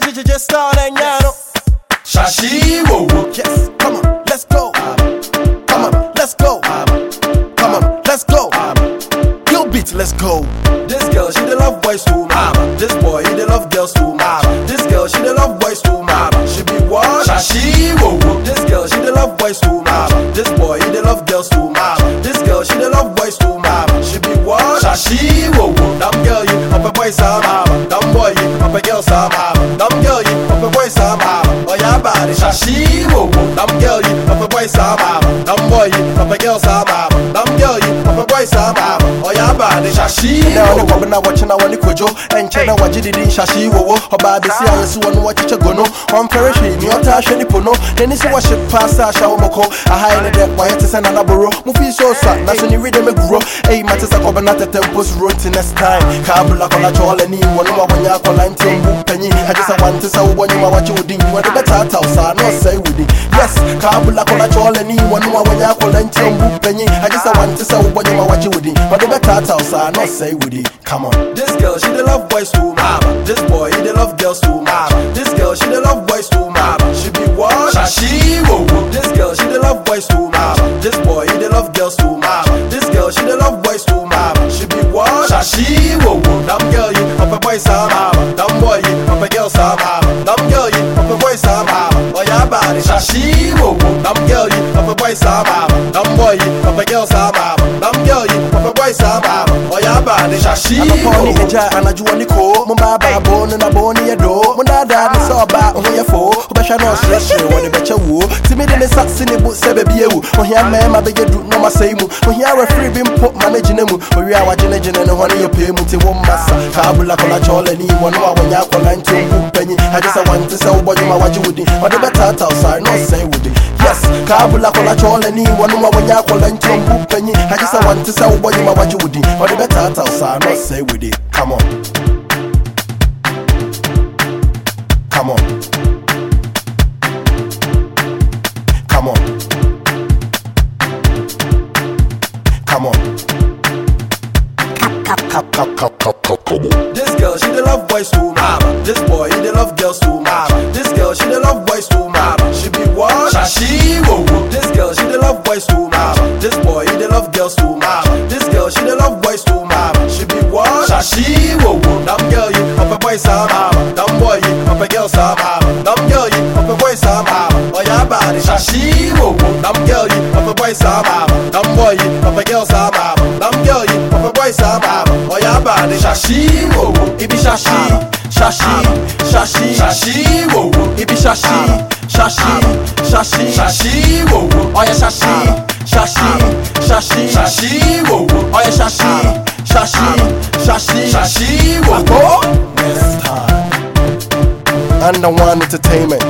J J J J Star and Yano. Shashi wo wo. Yes, come on, let's go. Come on, let's go. Come on, let's go. Kill beat, let's go. This girl, she the love boys too much. This boy, he the love girls too much. This girl, she the love boys too much. She be what? Shashi wo wo. This girl, she the love boys too much. This boy, he the love girls too much. This girl, she the love boys too much. She be what? Shashi wo wo. Damn girl, you up a boy some. Yeah, body. Shashi wo wo. Damn girl, you up a boy some. Damn boy, you up a girl some. Damn girl, you up a boy some. Oh body. Shashi Now wo the wo. woman I watching I want to kojo and chena waji didi shashi wo wo. Oba besi a yesu wonu wa chiche gono on perishi ni ota hwe ni pono neni se wa ship pass a sha wo moko a high ne de wa yete se na na boro fi so sa na so ni ride me gro ei mate sa ko bana tete post road to next time. Ka bula ko la chole ni wonu wa wonya ko la nti mbu panyi i just want to say wo nyi ma wachi udin wa de beta ta sa no say wudi yes ka bula ko la chole ni wonu wa wonya ko la nti mbu panyi i just want to say wo nyi ma wachi udin wa de beta ta sa no say wudi come on This girl, she the love boys too much. This boy, he the love girls too much. This girl, she the love boys too much. She be what? Shashi wo wo. This girl, she the love boys too much. This boy, he the love girls too much. This girl, she the love boys too much. She be what? Shashi wo wo. Damn girl, you up a boy sama. Damn boy, you up a girl sama. Damn girl, you up a boy sama. Oh yeah, body. Shashi wo wo. Damn girl, you up a boy sama. Damn boy, you up a girl sama. Damn girl, you isa babo oya ba de shashi akọkọ ni ẹja anajuwọ ni ko mo bá bá bo nínú abo ni ẹdọ. Mo dáadáa ní sọ ọba òun yẹ fo ó bẹ ṣẹ náà ṣẹṣẹ wọn ni bẹ ṣẹ wò. Ó tìmí de ne sa sí ni bu sẹbẹ bí ewu. Òhìn amẹ́ẹ́mà bẹ yẹ du ní ọmọ sẹ́yìn mu. Òhìn awẹ firi bi mpo ma ne jìnnà mu. Òwe àwa jìnnàjìnnà ni wọn yẹ pè mu ti wọn ma sa káàbùlà kọlá jọlẹ ní ìwọ náà wọn kọlá ń tó kú pẹ̀yìn. Àjẹsẹ̀ wọn ti sẹ́wọ́ bọ́jú yes kaabula kɔla kyɔɔla ni wɔ ne wa wɔnyɛ akɔla nti ɔmbu panyi agye sɛ wante sɛ wobɔ dwuma wagye wo din ɔde bɛtaataw sare na ɔsɛe wo din come on. Come on. Come on. Come on Cap, cap, cap, cap, cap, come on. This girl, she the love boys too much. This boy, he the love girls too much. This girl, she the love boys too much. She be what? Shashi wo wo. This girl, she the love boys too much. This boy, he the love girls too much. This girl, she the love boys too much. She be what? Shashi wo wo. Damn girl, you up a boy sama. Damn boy, you up a girl sama. Damn girl, you up a boy sama. Oh yeah, body. Shashi wo wo. Damn girl, you up a boy sama. Damn boy, you wo. It be shashi, shashi, shashi, Shashi wo wo. Yeah, shashi, shashi, shashi, Shashi wo wo. Oh yeah, shashi, shashi, shashi, Shashi wo wo. Go. Next time. Under One Entertainment.